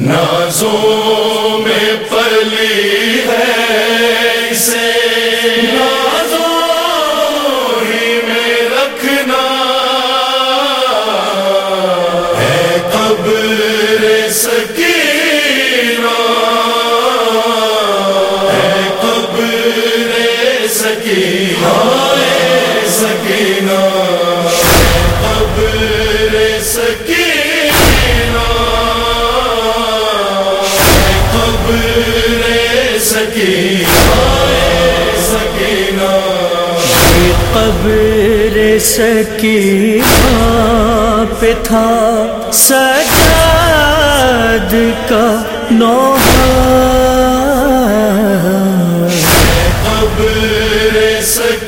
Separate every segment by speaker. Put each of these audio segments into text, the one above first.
Speaker 1: نازو قبر
Speaker 2: سکی پہ تھا سجاد کا نوحہ۔
Speaker 1: قبر
Speaker 2: سکی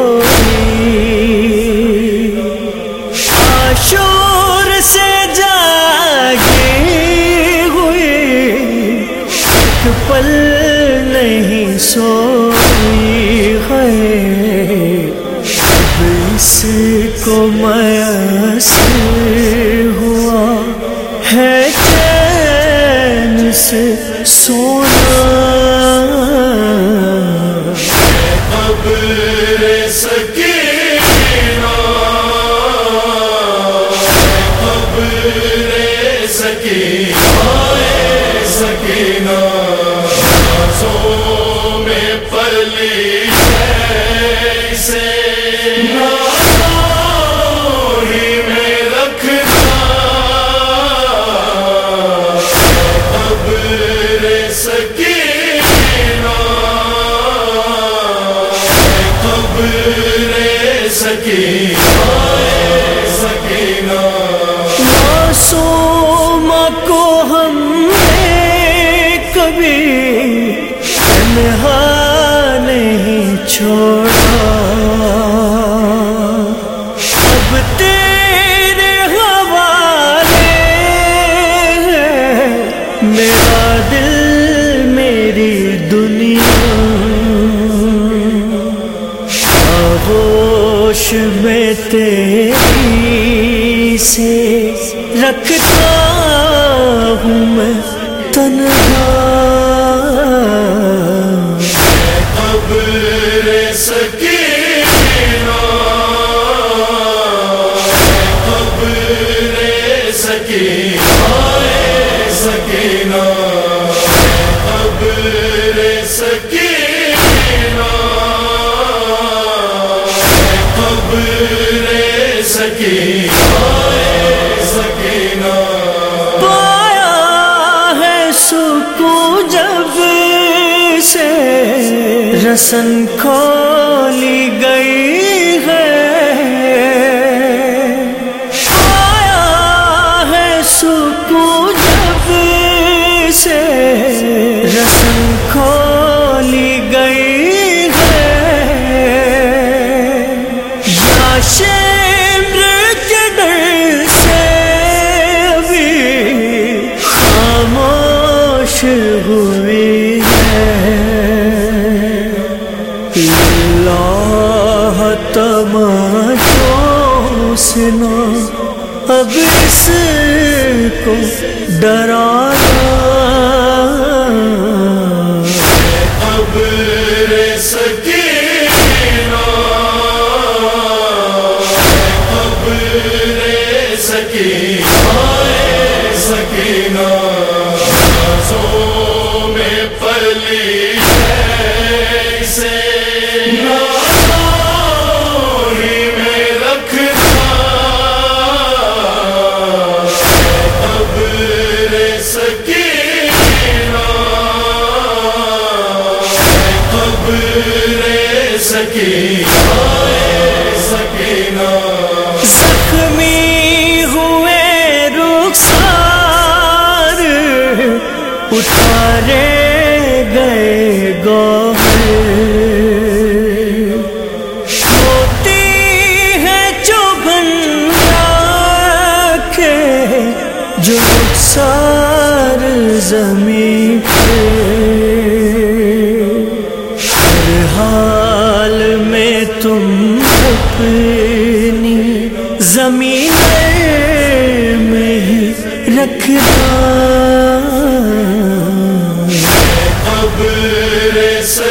Speaker 2: کو میسر ہوا ہے چین سے سونا۔
Speaker 1: قبر سکینا سکینا سو میں پلی رے سکینہ
Speaker 2: کو ہم نے کبھی تنہا نہیں رکھتا رسن کھولی گئی۔ حوصلہ اب اس کو ڈرانا۔
Speaker 1: اب سکے اب سکے سکینا سو میں پلی زخمی ہوئے رخسار اتارے گئے گو سوتی
Speaker 2: ہے جو کے جو رخسار زمین پہ تم اپنی زمین میں ہی رکھنا۔
Speaker 1: قبر
Speaker 2: سے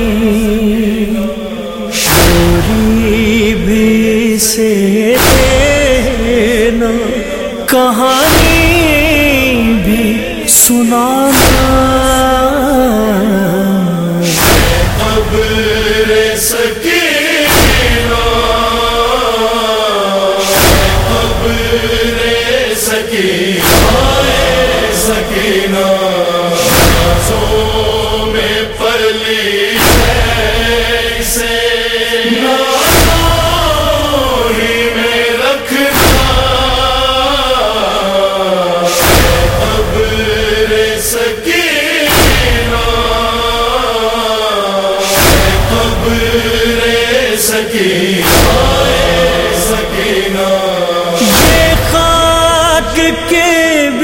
Speaker 2: سے دینا کہانی بھی سنانا۔
Speaker 1: قبر سکینہ قبر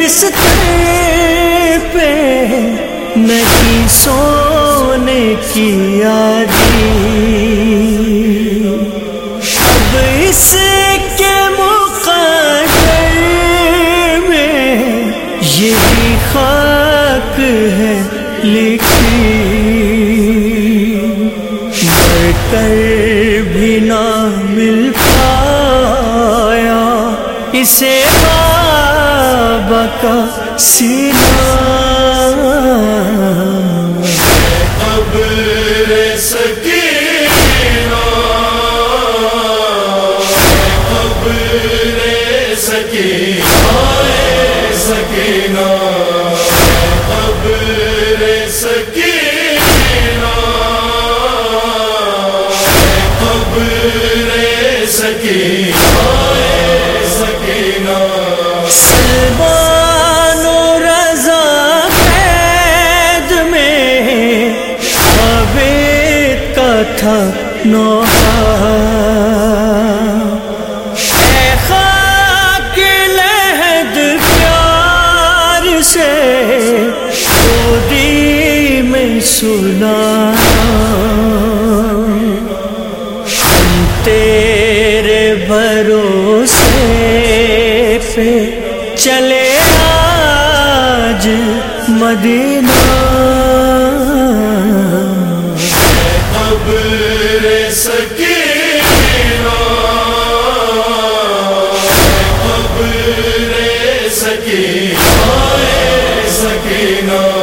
Speaker 2: بستر پہ نہیں سونے کی یادی۔ اب اس کے مقدر میں یہی خاک ہے لکھی۔ مر کر بھی نہ مل پایا اسے بابا کا سینہ
Speaker 1: قبر سکینہ قبر سکینہ سکینہ قبر سکینہ قبر سکینہ۔
Speaker 2: تھا نوحہ۔ اے خاک لہد پیار سے میں سنا۔ ہم تیرے بھروسے پہ چلے آج مدینہ۔
Speaker 1: قبر سکینہ قبر سکینہ سکینہ۔